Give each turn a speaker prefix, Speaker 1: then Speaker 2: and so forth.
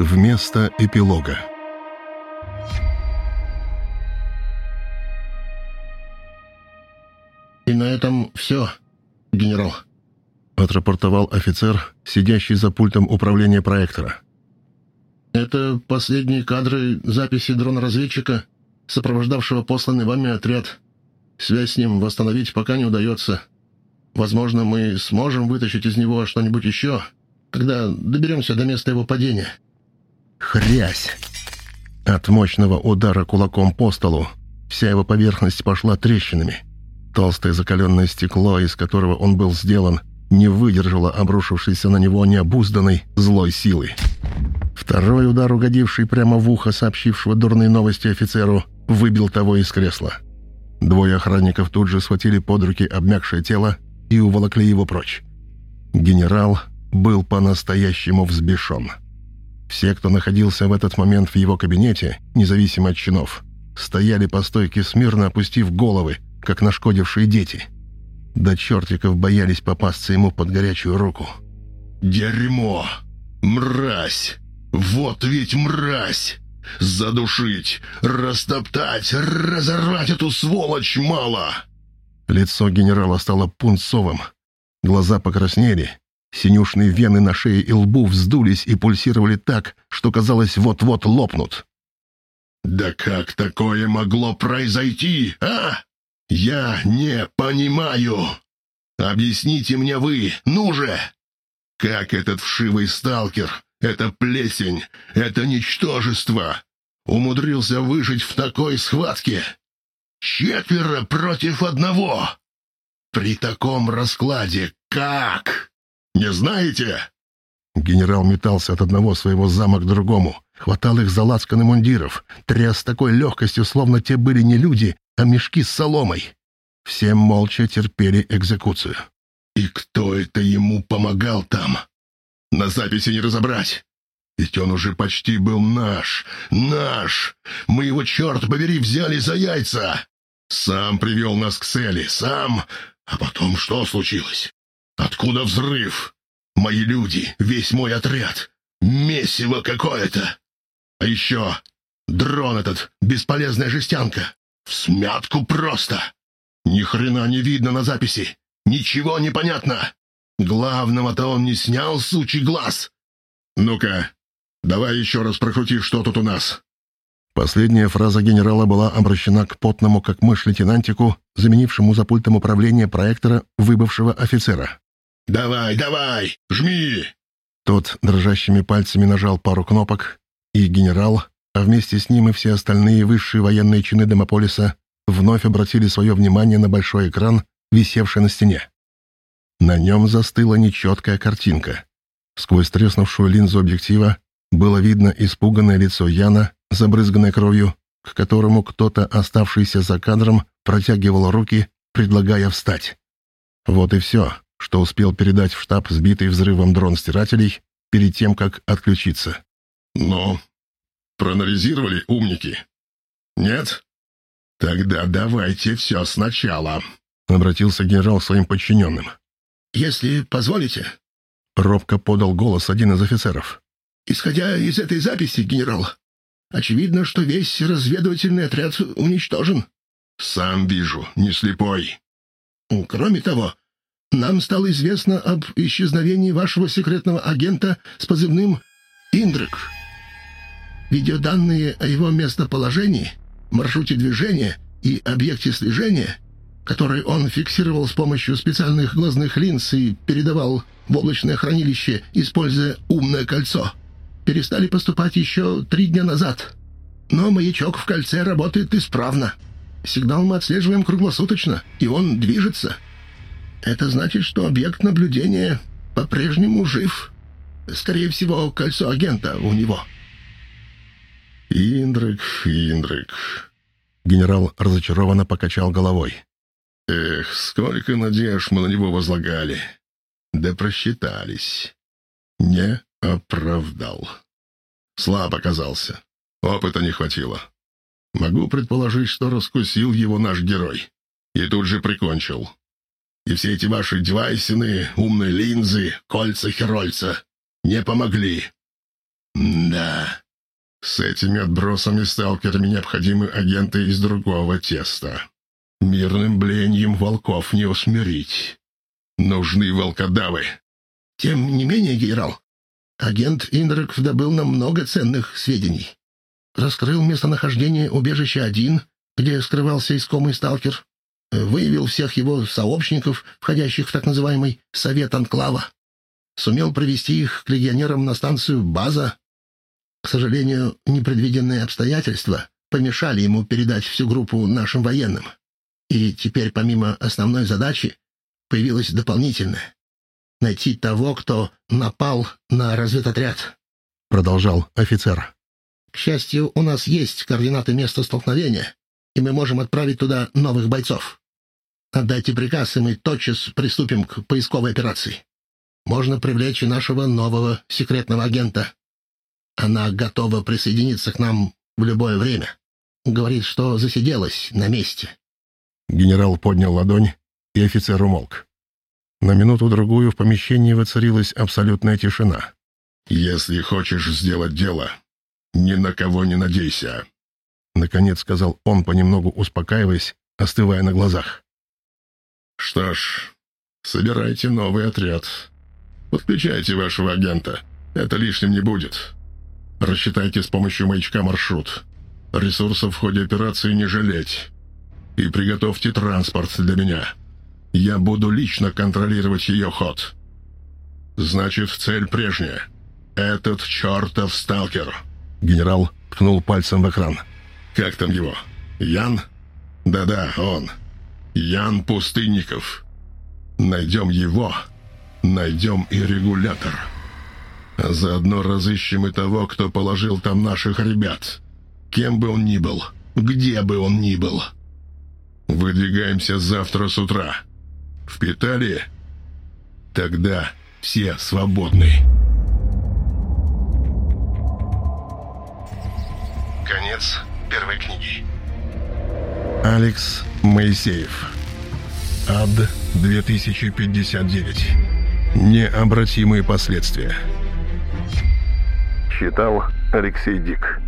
Speaker 1: Вместо эпилога
Speaker 2: «И на этом все, генерал», —
Speaker 1: отрапортовал офицер, сидящий за пультом управления проектора.
Speaker 2: «Это последние кадры записи дрона-разведчика, сопровождавшего посланный вами отряд. Связь с ним восстановить пока не удается. Возможно, мы сможем вытащить из него что-нибудь еще, когда доберемся до места его падения».
Speaker 1: Хрясь! От мощного удара кулаком по столу вся его поверхность пошла трещинами. Толстое закаленное стекло, из которого он был сделан, не выдержало обрушившейся на него необузданной злой силы. Второй удар, угодивший прямо в ухо сообщившего дурные новости офицеру, выбил того из кресла. Двое охранников тут же схватили под руки обмякшее тело и уволокли его прочь. Генерал был по-настоящему взбешен. Все, кто находился в этот момент в его кабинете, независимо от чинов, стояли по стойке смирно, опустив головы, как нашкодившие дети. До чертиков боялись попасться ему под горячую руку.
Speaker 3: «Дерьмо! Мразь! Вот ведь мразь! Задушить, растоптать, разорвать эту сволочь мало!»
Speaker 1: Лицо генерала стало пунцовым. Глаза покраснели. Синюшные вены на шее и лбу вздулись и пульсировали так, что казалось вот-вот лопнут.
Speaker 3: «Да как такое могло произойти, а? Я не понимаю! Объясните мне вы, ну же! Как этот вшивый сталкер, эта плесень, это ничтожество умудрился выжить в такой схватке? Четверо против одного! При таком раскладе как? Не знаете?»
Speaker 1: Генерал метался от одного своего зама к другому, хватал их за лацканы мундиров, тряс такой легкостью, словно те были не люди, а мешки с соломой. Все молча терпели экзекуцию.
Speaker 3: «И кто это ему помогал там? На записи не разобрать. Ведь он уже почти был наш, наш. Мы его, черт побери, взяли за яйца. Сам привел нас к цели, сам. А потом что случилось? Откуда взрыв? Мои люди, весь мой отряд. Месиво какое-то. А еще дрон этот, бесполезная жестянка. В смятку просто. Ни хрена не видно на записи. Ничего не понятно. Главного-то он не снял, сучий глаз. Ну-ка, давай еще раз прокрути, что тут у нас.
Speaker 1: Последняя фраза генерала была обращена к потному, как мышь лейтенантику, заменившему за пультом управления проектора выбывшего офицера.
Speaker 3: «Давай, давай, жми!»
Speaker 1: Тот дрожащими пальцами нажал пару кнопок, и генерал, а вместе с ним и все остальные высшие военные чины Демополиса вновь обратили свое внимание на большой экран, висевший на стене. На нем застыла нечеткая картинка. Сквозь треснувшую линзу объектива было видно испуганное лицо Яна, забрызганное кровью, к которому кто-то, оставшийся за кадром, протягивал руки, предлагая встать. Вот и все, что успел передать в штаб сбитый взрывом дрон стирателей перед тем, как отключиться.
Speaker 3: «Ну, проанализировали умники? Нет? Тогда давайте все сначала», —
Speaker 1: обратился генерал к своим подчиненным.
Speaker 2: «Если позволите...»
Speaker 1: — робко подал голос один из офицеров.
Speaker 2: «Исходя из этой записи, генерал, очевидно, что весь разведывательный отряд уничтожен».
Speaker 3: «Сам вижу, не слепой».
Speaker 2: «Кроме того, нам стало известно об исчезновении вашего секретного агента с позывным «Индрик». Видеоданные о его местоположении, маршруте движения и объекте слежения, которые он фиксировал с помощью специальных глазных линз и передавал в облачное хранилище, используя умное кольцо, перестали поступать еще три дня назад. Но маячок в кольце работает исправно. Сигнал мы отслеживаем круглосуточно, и он движется. Это значит, что объект наблюдения по-прежнему жив. Скорее всего, кольцо агента у него.
Speaker 3: «Индрик, Индрик...»
Speaker 1: Генерал разочарованно покачал головой.
Speaker 3: «Эх, сколько надежд мы на него возлагали. Да просчитались. Не оправдал. Слаб оказался. Опыта не хватило. Могу предположить, что раскусил его наш герой. И тут же прикончил. И все эти ваши девайсины, умные линзы, кольца Херольца не помогли.
Speaker 2: Да.
Speaker 3: С этими отбросами-сталкерами необходимы агенты из другого теста. Мирным бленьем волков не усмирить. Нужны волкодавы.
Speaker 2: Тем не менее, генерал, агент Индрек добыл нам много ценных сведений. Раскрыл местонахождение убежища один, где скрывался искомый сталкер. Выявил всех его сообщников, входящих в так называемый «Совет Анклава». Сумел провести их к легионерам на станцию «База». К сожалению, непредвиденные обстоятельства помешали ему передать всю группу нашим военным. И теперь, помимо основной задачи, появилась дополнительная — найти того, кто напал на разведотряд.
Speaker 1: Продолжал офицер.
Speaker 2: К счастью, у нас есть координаты места столкновения, и мы можем отправить туда новых бойцов. Отдайте приказ, и мы тотчас приступим к поисковой операции. Можно привлечь и нашего нового секретного агента. Она готова присоединиться к нам в любое время. Говорит, что засиделась на месте.
Speaker 1: Генерал поднял ладонь, и офицер умолк. На минуту-другую в помещении воцарилась абсолютная тишина.
Speaker 3: «Если хочешь сделать дело, ни на кого не надейся», —
Speaker 1: наконец сказал он, понемногу успокаиваясь, остывая на глазах.
Speaker 3: «Что ж, собирайте новый отряд. Подключайте вашего агента. Это лишним не будет. Рассчитайте с помощью маячка маршрут. Ресурсов в ходе операции не жалеть. И приготовьте транспорт для меня. Я буду лично контролировать ее ход. Значит, цель прежняя. Этот чертов сталкер».
Speaker 1: Генерал ткнул пальцем в экран.
Speaker 3: «Как там его? Ян?» «Да-да, он. Ян Пустынников. Найдем его, найдем и регулятор. А заодно разыщем и того, кто положил там наших ребят. Кем бы он ни был, где бы он ни был. Выдвигаемся завтра с утра. Впитали? Тогда все свободны».
Speaker 2: Конец первой книги.
Speaker 1: Алекс Моисеев. Ад 2059. Необратимые последствия.
Speaker 3: Читал Алексей Дик.